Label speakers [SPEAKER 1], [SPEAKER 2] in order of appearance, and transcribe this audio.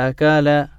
[SPEAKER 1] أكل